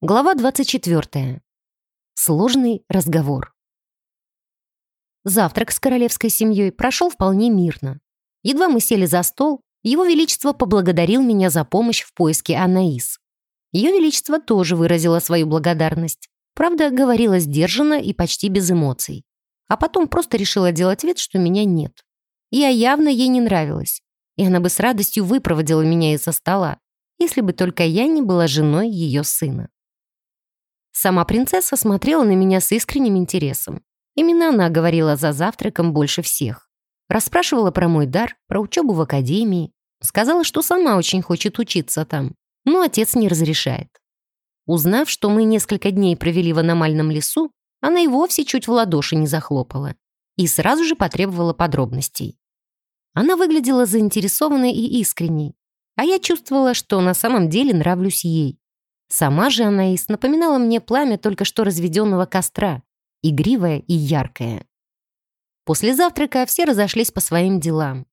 Глава 24. Сложный разговор. Завтрак с королевской семьей прошел вполне мирно. Едва мы сели за стол, его Величество поблагодарил меня за помощь в поиске Анаис. Ее Величество тоже выразило свою благодарность. Правда, говорила сдержанно и почти без эмоций. А потом просто решила делать вид, что меня нет. Я явно ей не нравилась. И она бы с радостью выпроводила меня из-за стола, если бы только я не была женой ее сына. Сама принцесса смотрела на меня с искренним интересом. Именно она говорила за завтраком больше всех. Расспрашивала про мой дар, про учебу в академии. Сказала, что сама очень хочет учиться там, но отец не разрешает. Узнав, что мы несколько дней провели в аномальном лесу, она и вовсе чуть в ладоши не захлопала и сразу же потребовала подробностей. Она выглядела заинтересованной и искренней, а я чувствовала, что на самом деле нравлюсь ей. Сама же Анаис напоминала мне пламя только что разведенного костра, игривое и яркое. После завтрака все разошлись по своим делам.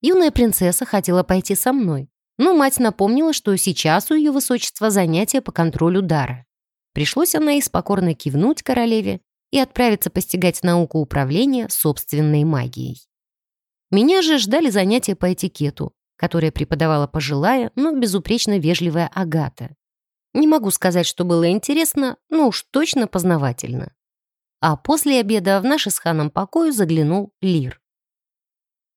Юная принцесса хотела пойти со мной, но мать напомнила, что сейчас у ее высочества занятия по контролю дара. Пришлось Анаис покорно кивнуть королеве и отправиться постигать науку управления собственной магией. Меня же ждали занятия по этикету, которые преподавала пожилая, но безупречно вежливая Агата. Не могу сказать, что было интересно, но уж точно познавательно. А после обеда в наше с Ханом покою заглянул Лир.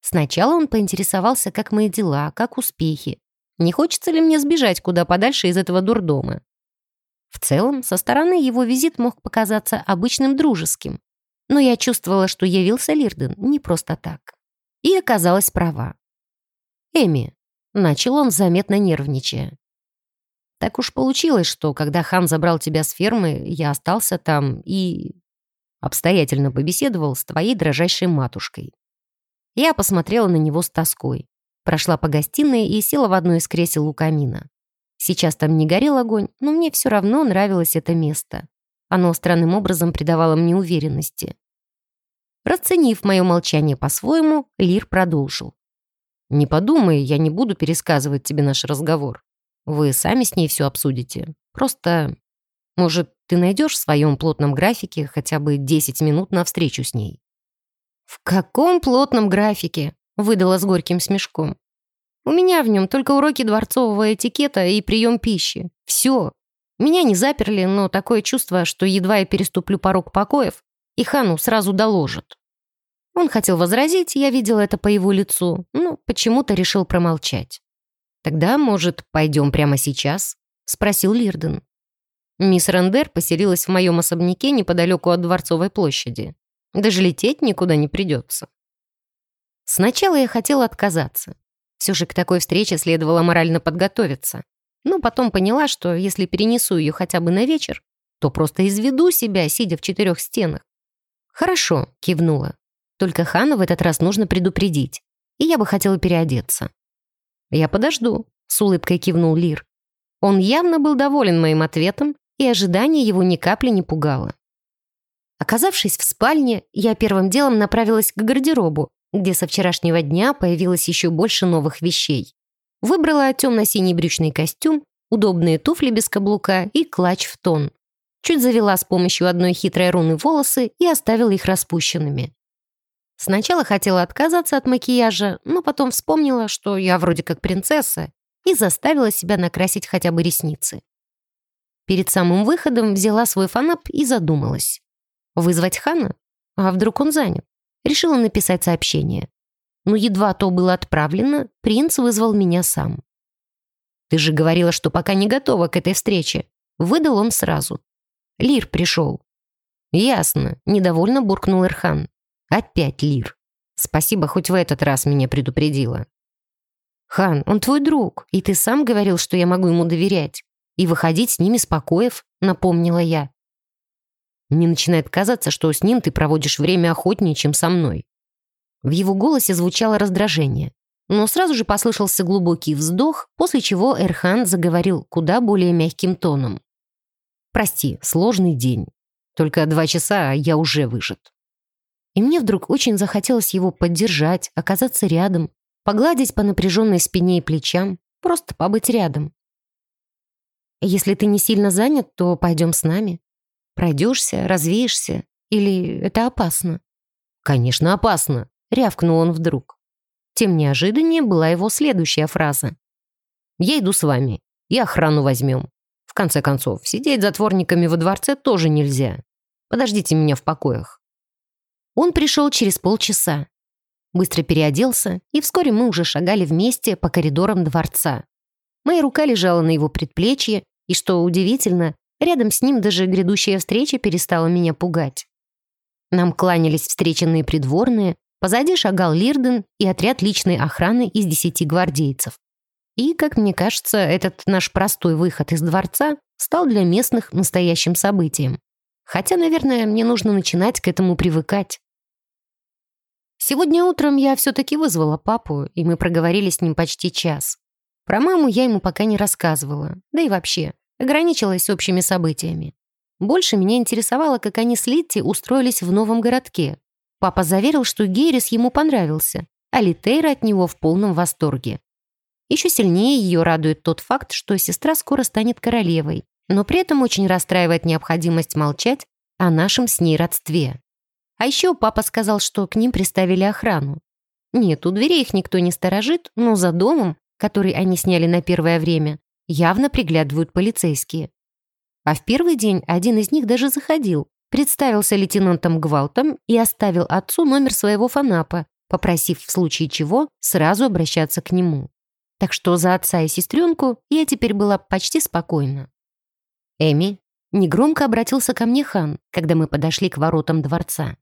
Сначала он поинтересовался, как мои дела, как успехи. Не хочется ли мне сбежать куда подальше из этого дурдома? В целом, со стороны его визит мог показаться обычным дружеским. Но я чувствовала, что явился Лирден не просто так. И оказалась права. «Эми», — начал он, заметно нервничая. Так уж получилось, что когда хан забрал тебя с фермы, я остался там и... обстоятельно побеседовал с твоей дрожайшей матушкой. Я посмотрела на него с тоской. Прошла по гостиной и села в одно из кресел у камина. Сейчас там не горел огонь, но мне все равно нравилось это место. Оно странным образом придавало мне уверенности. Расценив мое молчание по-своему, Лир продолжил. «Не подумай, я не буду пересказывать тебе наш разговор. Вы сами с ней все обсудите. Просто, может, ты найдешь в своем плотном графике хотя бы 10 минут на встречу с ней?» «В каком плотном графике?» — выдала с горьким смешком. «У меня в нем только уроки дворцового этикета и прием пищи. Все. Меня не заперли, но такое чувство, что едва я переступлю порог покоев, и хану сразу доложат». Он хотел возразить, я видела это по его лицу, но почему-то решил промолчать. «Тогда, может, пойдем прямо сейчас?» — спросил Лирден. Мисс Рендер поселилась в моем особняке неподалеку от Дворцовой площади. Даже лететь никуда не придется. Сначала я хотела отказаться. Все же к такой встрече следовало морально подготовиться. Но потом поняла, что если перенесу ее хотя бы на вечер, то просто изведу себя, сидя в четырех стенах. «Хорошо», — кивнула. «Только Хана в этот раз нужно предупредить, и я бы хотела переодеться». «Я подожду», — с улыбкой кивнул Лир. Он явно был доволен моим ответом, и ожидание его ни капли не пугало. Оказавшись в спальне, я первым делом направилась к гардеробу, где со вчерашнего дня появилось еще больше новых вещей. Выбрала темно-синий брючный костюм, удобные туфли без каблука и клатч в тон. Чуть завела с помощью одной хитрой руны волосы и оставила их распущенными. Сначала хотела отказаться от макияжа, но потом вспомнила, что я вроде как принцесса, и заставила себя накрасить хотя бы ресницы. Перед самым выходом взяла свой фанап и задумалась. Вызвать Хана? А вдруг он занят? Решила написать сообщение. Но едва то было отправлено, принц вызвал меня сам. «Ты же говорила, что пока не готова к этой встрече», — выдал он сразу. Лир пришел. «Ясно», — недовольно буркнул Ирхан. Опять Лир. Спасибо, хоть в этот раз меня предупредила. Хан, он твой друг, и ты сам говорил, что я могу ему доверять. И выходить с ними с напомнила я. Мне начинает казаться, что с ним ты проводишь время охотнее, чем со мной. В его голосе звучало раздражение. Но сразу же послышался глубокий вздох, после чего Эрхан заговорил куда более мягким тоном. «Прости, сложный день. Только два часа, а я уже выжат. И мне вдруг очень захотелось его поддержать, оказаться рядом, погладить по напряженной спине и плечам, просто побыть рядом. Если ты не сильно занят, то пойдем с нами. Пройдешься, развеешься. Или это опасно?» «Конечно, опасно», — рявкнул он вдруг. Тем неожиданнее была его следующая фраза. «Я иду с вами, и охрану возьмем. В конце концов, сидеть затворниками во дворце тоже нельзя. Подождите меня в покоях». Он пришел через полчаса. Быстро переоделся, и вскоре мы уже шагали вместе по коридорам дворца. Моя рука лежала на его предплечье, и, что удивительно, рядом с ним даже грядущая встреча перестала меня пугать. Нам кланялись встреченные придворные, позади шагал Лирден и отряд личной охраны из десяти гвардейцев. И, как мне кажется, этот наш простой выход из дворца стал для местных настоящим событием. Хотя, наверное, мне нужно начинать к этому привыкать. Сегодня утром я все-таки вызвала папу, и мы проговорили с ним почти час. Про маму я ему пока не рассказывала, да и вообще, ограничилась общими событиями. Больше меня интересовало, как они с Литти устроились в новом городке. Папа заверил, что Геррис ему понравился, а Литейра от него в полном восторге. Еще сильнее ее радует тот факт, что сестра скоро станет королевой, но при этом очень расстраивает необходимость молчать о нашем с ней родстве. А еще папа сказал, что к ним приставили охрану. Нет, у дверей их никто не сторожит, но за домом, который они сняли на первое время, явно приглядывают полицейские. А в первый день один из них даже заходил, представился лейтенантом Гвалтом и оставил отцу номер своего фанапа, попросив в случае чего сразу обращаться к нему. Так что за отца и сестренку я теперь была почти спокойна. «Эми», — негромко обратился ко мне хан, когда мы подошли к воротам дворца.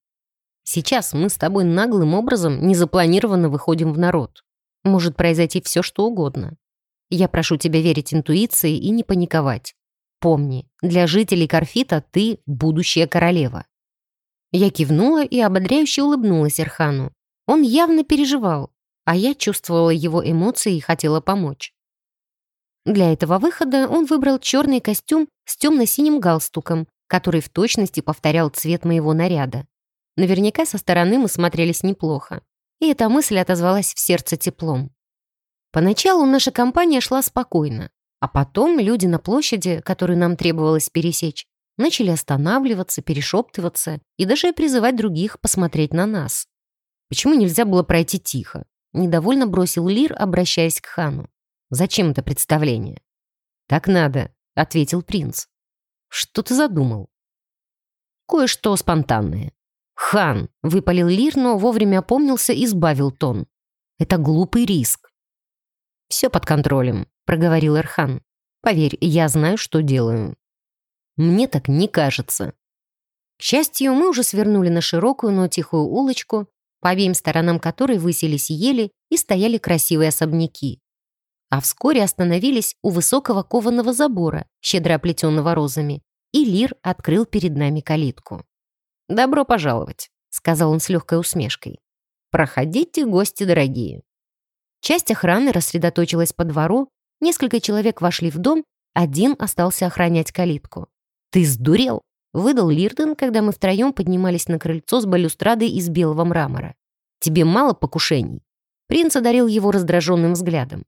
Сейчас мы с тобой наглым образом незапланированно выходим в народ. Может произойти все, что угодно. Я прошу тебя верить интуиции и не паниковать. Помни, для жителей Карфита ты будущая королева». Я кивнула и ободряюще улыбнулась Ирхану. Он явно переживал, а я чувствовала его эмоции и хотела помочь. Для этого выхода он выбрал черный костюм с темно-синим галстуком, который в точности повторял цвет моего наряда. Наверняка со стороны мы смотрелись неплохо. И эта мысль отозвалась в сердце теплом. Поначалу наша компания шла спокойно, а потом люди на площади, которую нам требовалось пересечь, начали останавливаться, перешептываться и даже призывать других посмотреть на нас. Почему нельзя было пройти тихо? Недовольно бросил Лир, обращаясь к хану. «Зачем это представление?» «Так надо», — ответил принц. «Что ты задумал?» «Кое-что спонтанное. «Хан!» — выпалил Лир, но вовремя опомнился и сбавил тон. «Это глупый риск». «Все под контролем», — проговорил Эрхан. «Поверь, я знаю, что делаю». «Мне так не кажется». К счастью, мы уже свернули на широкую, но тихую улочку, по обеим сторонам которой высились ели и стояли красивые особняки. А вскоре остановились у высокого кованого забора, щедро оплетенного розами, и Лир открыл перед нами калитку. «Добро пожаловать», — сказал он с легкой усмешкой. «Проходите, гости дорогие». Часть охраны рассредоточилась по двору, несколько человек вошли в дом, один остался охранять калитку. «Ты сдурел?» — выдал Лирден, когда мы втроем поднимались на крыльцо с балюстрадой из белого мрамора. «Тебе мало покушений?» Принц одарил его раздраженным взглядом.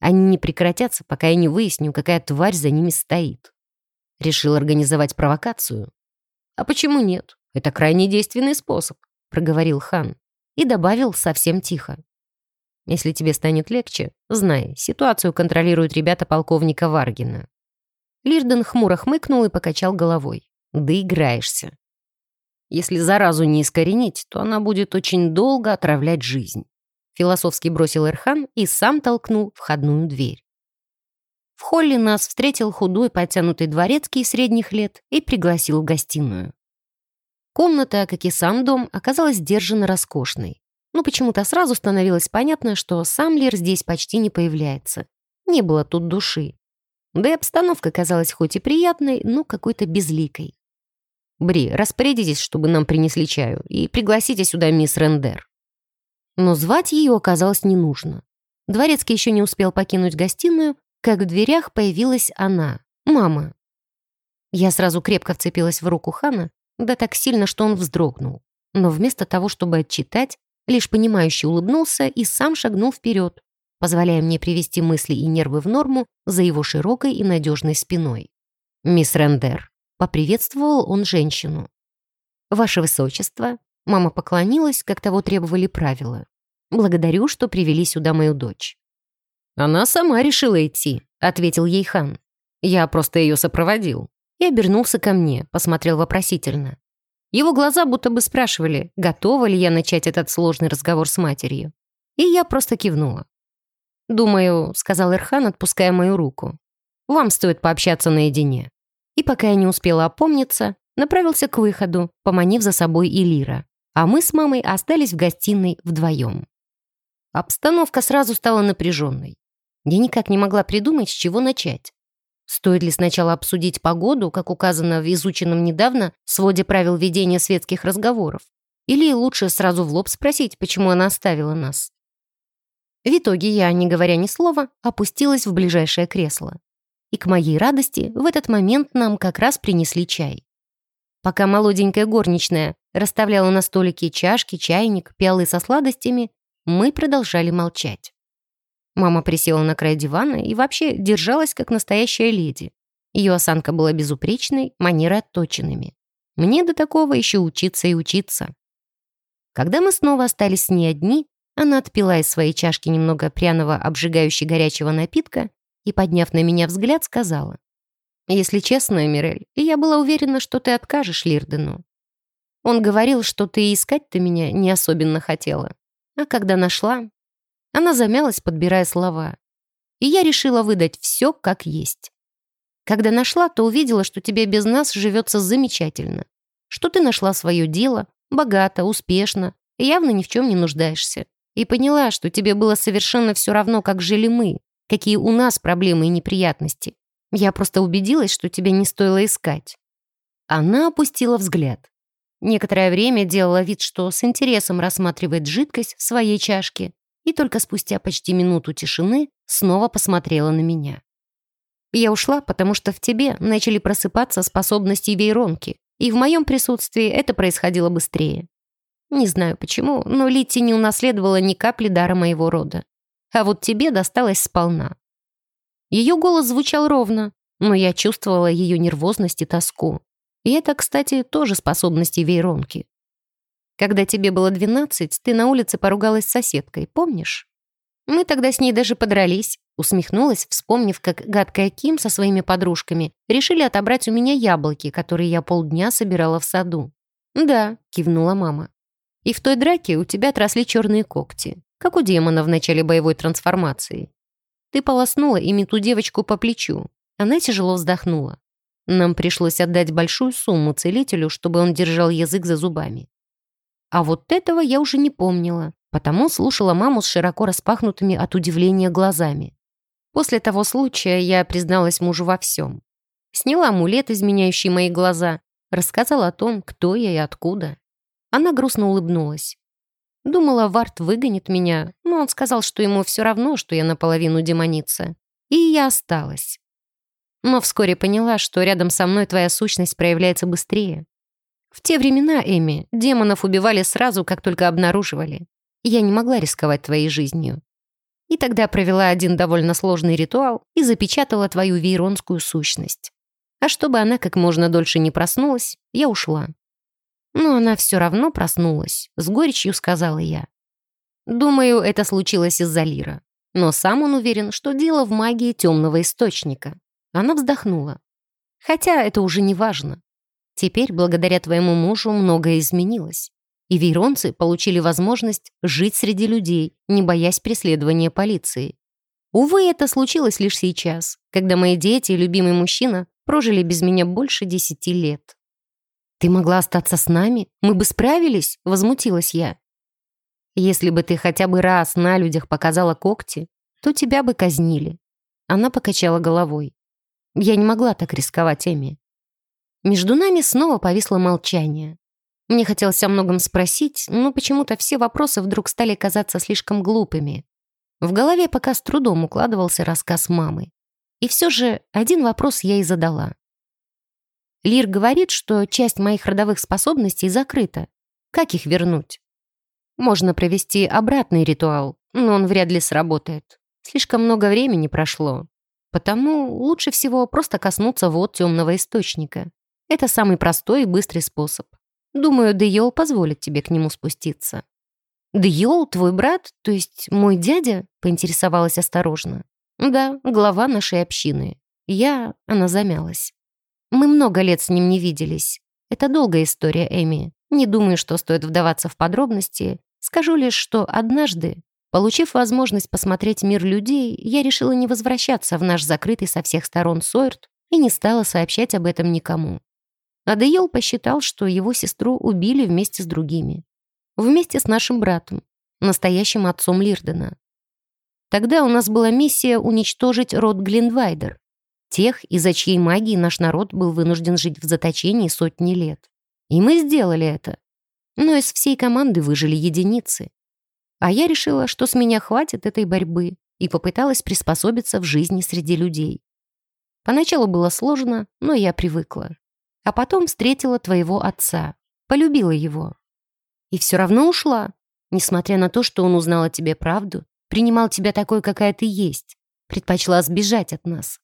«Они не прекратятся, пока я не выясню, какая тварь за ними стоит». Решил организовать провокацию. «А почему нет? Это крайне действенный способ», — проговорил хан и добавил совсем тихо. «Если тебе станет легче, знай, ситуацию контролируют ребята полковника Варгина». Лирден хмуро хмыкнул и покачал головой. «Доиграешься. Если заразу не искоренить, то она будет очень долго отравлять жизнь», философски бросил Эрхан и сам толкнул входную дверь. В холле нас встретил худой, потянутый дворецкий средних лет и пригласил в гостиную. Комната, как и сам дом, оказалась сдержанно роскошной. Но почему-то сразу становилось понятно, что сам Лир здесь почти не появляется. Не было тут души. Да и обстановка казалась хоть и приятной, но какой-то безликой. «Бри, распорядитесь, чтобы нам принесли чаю, и пригласите сюда мисс Рендер». Но звать ее оказалось не нужно. Дворецкий еще не успел покинуть гостиную, как в дверях появилась она, мама. Я сразу крепко вцепилась в руку Хана, да так сильно, что он вздрогнул. Но вместо того, чтобы отчитать, лишь понимающе улыбнулся и сам шагнул вперед. позволяя мне привести мысли и нервы в норму за его широкой и надежной спиной. «Мисс Рендер», — поприветствовал он женщину. «Ваше Высочество», — мама поклонилась, как того требовали правила. «Благодарю, что привели сюда мою дочь». «Она сама решила идти», — ответил ей хан. «Я просто ее сопроводил». И обернулся ко мне, посмотрел вопросительно. Его глаза будто бы спрашивали, готова ли я начать этот сложный разговор с матерью. И я просто кивнула. «Думаю», — сказал Ирхан, отпуская мою руку, «вам стоит пообщаться наедине». И пока я не успела опомниться, направился к выходу, поманив за собой Илира. А мы с мамой остались в гостиной вдвоем. Обстановка сразу стала напряженной. Я никак не могла придумать, с чего начать. Стоит ли сначала обсудить погоду, как указано в изученном недавно своде правил ведения светских разговоров? Или лучше сразу в лоб спросить, почему она оставила нас? В итоге я, не говоря ни слова, опустилась в ближайшее кресло. И к моей радости в этот момент нам как раз принесли чай. Пока молоденькая горничная расставляла на столике чашки, чайник, пиалы со сладостями, мы продолжали молчать. Мама присела на край дивана и вообще держалась как настоящая леди. Ее осанка была безупречной, манеры отточенными. Мне до такого еще учиться и учиться. Когда мы снова остались с ней одни, она отпила из своей чашки немного пряного, обжигающего горячего напитка и, подняв на меня взгляд, сказала. «Если честно, Мирель, я была уверена, что ты откажешь Лирдену. Он говорил, что ты искать-то меня не особенно хотела. А когда нашла, она замялась, подбирая слова. И я решила выдать все как есть. Когда нашла, то увидела, что тебе без нас живется замечательно. Что ты нашла свое дело, богато, успешно, явно ни в чем не нуждаешься. И поняла, что тебе было совершенно все равно, как жили мы, какие у нас проблемы и неприятности. Я просто убедилась, что тебя не стоило искать. Она опустила взгляд. Некоторое время делала вид, что с интересом рассматривает жидкость в своей чашке, и только спустя почти минуту тишины снова посмотрела на меня. Я ушла, потому что в тебе начали просыпаться способности вейронки, и в моем присутствии это происходило быстрее. Не знаю почему, но Лити не унаследовала ни капли дара моего рода. А вот тебе досталось сполна. Ее голос звучал ровно, но я чувствовала ее нервозность и тоску. И это, кстати, тоже способности вейронки. Когда тебе было 12, ты на улице поругалась с соседкой, помнишь? Мы тогда с ней даже подрались. Усмехнулась, вспомнив, как гадкая Ким со своими подружками решили отобрать у меня яблоки, которые я полдня собирала в саду. «Да», — кивнула мама. «И в той драке у тебя отросли черные когти, как у демона в начале боевой трансформации. Ты полоснула ими ту девочку по плечу. Она тяжело вздохнула. Нам пришлось отдать большую сумму целителю, чтобы он держал язык за зубами. А вот этого я уже не помнила, потому слушала маму с широко распахнутыми от удивления глазами. После того случая я призналась мужу во всем. Сняла амулет, изменяющий мои глаза, рассказала о том, кто я и откуда. Она грустно улыбнулась. Думала, Варт выгонит меня, но он сказал, что ему все равно, что я наполовину демоница. И я осталась. Но вскоре поняла, что рядом со мной твоя сущность проявляется быстрее. В те времена, Эми, демонов убивали сразу, как только обнаруживали. Я не могла рисковать твоей жизнью. И тогда провела один довольно сложный ритуал и запечатала твою вейронскую сущность. А чтобы она как можно дольше не проснулась, я ушла. Но она все равно проснулась, с горечью сказала я. Думаю, это случилось из-за Лира. Но сам он уверен, что дело в магии темного источника. Она вздохнула. Хотя это уже не важно. Теперь, благодаря твоему мужу, многое изменилось. И вейронцы получили возможность жить среди людей, не боясь преследования полиции. Увы, это случилось лишь сейчас, когда мои дети и любимый мужчина прожили без меня больше десяти лет. «Ты могла остаться с нами? Мы бы справились?» — возмутилась я. «Если бы ты хотя бы раз на людях показала когти, то тебя бы казнили». Она покачала головой. «Я не могла так рисковать, Эми. Между нами снова повисло молчание. Мне хотелось о многом спросить, но почему-то все вопросы вдруг стали казаться слишком глупыми. В голове пока с трудом укладывался рассказ мамы. И все же один вопрос я и задала. Лир говорит, что часть моих родовых способностей закрыта. Как их вернуть? Можно провести обратный ритуал, но он вряд ли сработает. Слишком много времени прошло. Потому лучше всего просто коснуться вод темного источника. Это самый простой и быстрый способ. Думаю, Дейол позволит тебе к нему спуститься». «Дейол, твой брат, то есть мой дядя?» — поинтересовалась осторожно. «Да, глава нашей общины. Я...» — она замялась. «Мы много лет с ним не виделись. Это долгая история, Эми. Не думаю, что стоит вдаваться в подробности. Скажу лишь, что однажды, получив возможность посмотреть мир людей, я решила не возвращаться в наш закрытый со всех сторон Сойерт и не стала сообщать об этом никому. Адейл посчитал, что его сестру убили вместе с другими. Вместе с нашим братом, настоящим отцом Лирдена. Тогда у нас была миссия уничтожить род Глинвайдер, тех, из-за чьей магии наш народ был вынужден жить в заточении сотни лет. И мы сделали это. Но из всей команды выжили единицы. А я решила, что с меня хватит этой борьбы и попыталась приспособиться в жизни среди людей. Поначалу было сложно, но я привыкла. А потом встретила твоего отца, полюбила его. И все равно ушла, несмотря на то, что он узнал о тебе правду, принимал тебя такой, какая ты есть, предпочла сбежать от нас.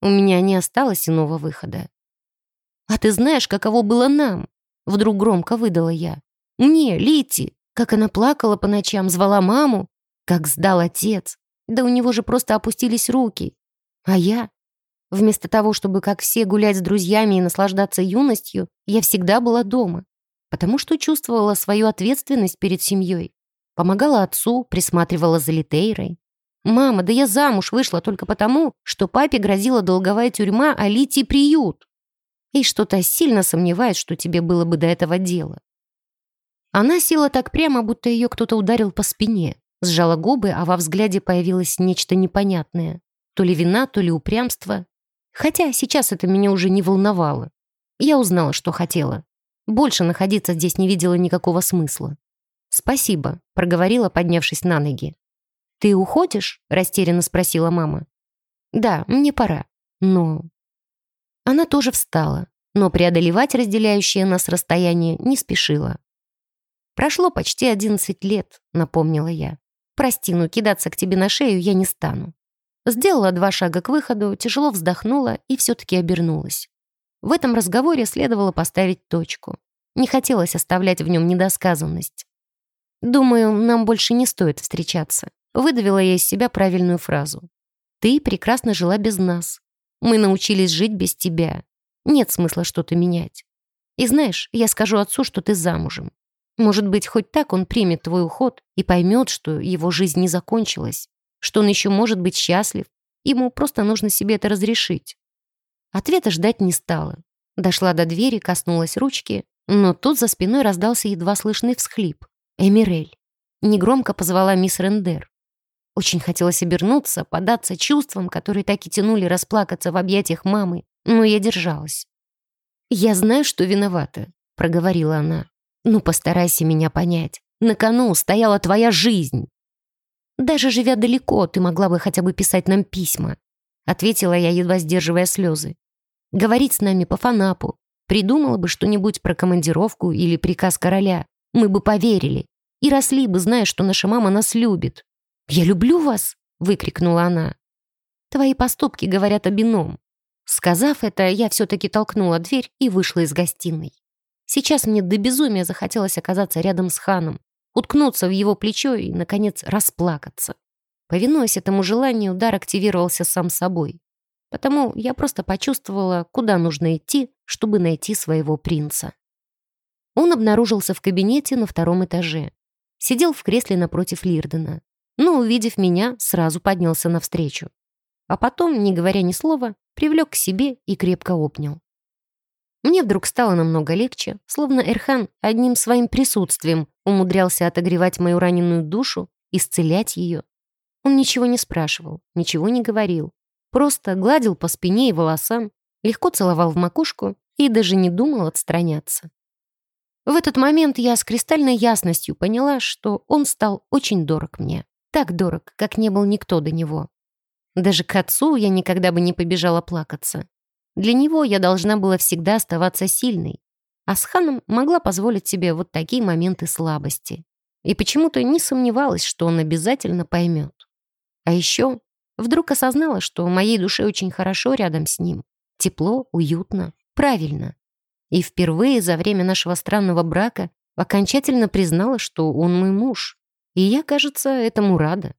У меня не осталось иного выхода. «А ты знаешь, каково было нам?» Вдруг громко выдала я. «Мне, Лити, как она плакала по ночам, звала маму, как сдал отец. Да у него же просто опустились руки. А я Вместо того, чтобы, как все, гулять с друзьями и наслаждаться юностью, я всегда была дома, потому что чувствовала свою ответственность перед семьей. Помогала отцу, присматривала за Литейрой. «Мама, да я замуж вышла только потому, что папе грозила долговая тюрьма, а Лити — приют. И что-то сильно сомневаюсь, что тебе было бы до этого дела». Она села так прямо, будто ее кто-то ударил по спине, сжала губы, а во взгляде появилось нечто непонятное. То ли вина, то ли упрямство. Хотя сейчас это меня уже не волновало. Я узнала, что хотела. Больше находиться здесь не видела никакого смысла. «Спасибо», — проговорила, поднявшись на ноги. «Ты уходишь?» — растерянно спросила мама. «Да, мне пора. Но...» Она тоже встала, но преодолевать разделяющее нас расстояние не спешила. «Прошло почти одиннадцать лет», — напомнила я. «Прости, но кидаться к тебе на шею я не стану». Сделала два шага к выходу, тяжело вздохнула и все-таки обернулась. В этом разговоре следовало поставить точку. Не хотелось оставлять в нем недосказанность. «Думаю, нам больше не стоит встречаться», — выдавила я из себя правильную фразу. «Ты прекрасно жила без нас. Мы научились жить без тебя. Нет смысла что-то менять. И знаешь, я скажу отцу, что ты замужем. Может быть, хоть так он примет твой уход и поймет, что его жизнь не закончилась что он еще может быть счастлив. Ему просто нужно себе это разрешить. Ответа ждать не стала. Дошла до двери, коснулась ручки, но тут за спиной раздался едва слышный всхлип. Эмирель. Негромко позвала мисс Рендер. Очень хотелось обернуться, податься чувствам, которые так и тянули расплакаться в объятиях мамы, но я держалась. «Я знаю, что виновата», — проговорила она. «Ну, постарайся меня понять. На кону стояла твоя жизнь». Даже живя далеко, ты могла бы хотя бы писать нам письма», ответила я, едва сдерживая слезы. «Говорить с нами по фанапу. Придумала бы что-нибудь про командировку или приказ короля. Мы бы поверили. И росли бы, зная, что наша мама нас любит. «Я люблю вас!» — выкрикнула она. «Твои поступки говорят об ином». Сказав это, я все-таки толкнула дверь и вышла из гостиной. Сейчас мне до безумия захотелось оказаться рядом с ханом, уткнуться в его плечо и, наконец, расплакаться. Повинуясь этому желанию, удар активировался сам собой. Потому я просто почувствовала, куда нужно идти, чтобы найти своего принца. Он обнаружился в кабинете на втором этаже. Сидел в кресле напротив Лирдена. Но, увидев меня, сразу поднялся навстречу. А потом, не говоря ни слова, привлек к себе и крепко обнял. Мне вдруг стало намного легче, словно Эрхан одним своим присутствием умудрялся отогревать мою раненую душу, исцелять ее. Он ничего не спрашивал, ничего не говорил. Просто гладил по спине и волосам, легко целовал в макушку и даже не думал отстраняться. В этот момент я с кристальной ясностью поняла, что он стал очень дорог мне. Так дорог, как не был никто до него. Даже к отцу я никогда бы не побежала плакаться. Для него я должна была всегда оставаться сильной, а с Ханом могла позволить себе вот такие моменты слабости. И почему-то не сомневалась, что он обязательно поймет. А еще вдруг осознала, что моей душе очень хорошо рядом с ним. Тепло, уютно, правильно. И впервые за время нашего странного брака окончательно признала, что он мой муж. И я, кажется, этому рада.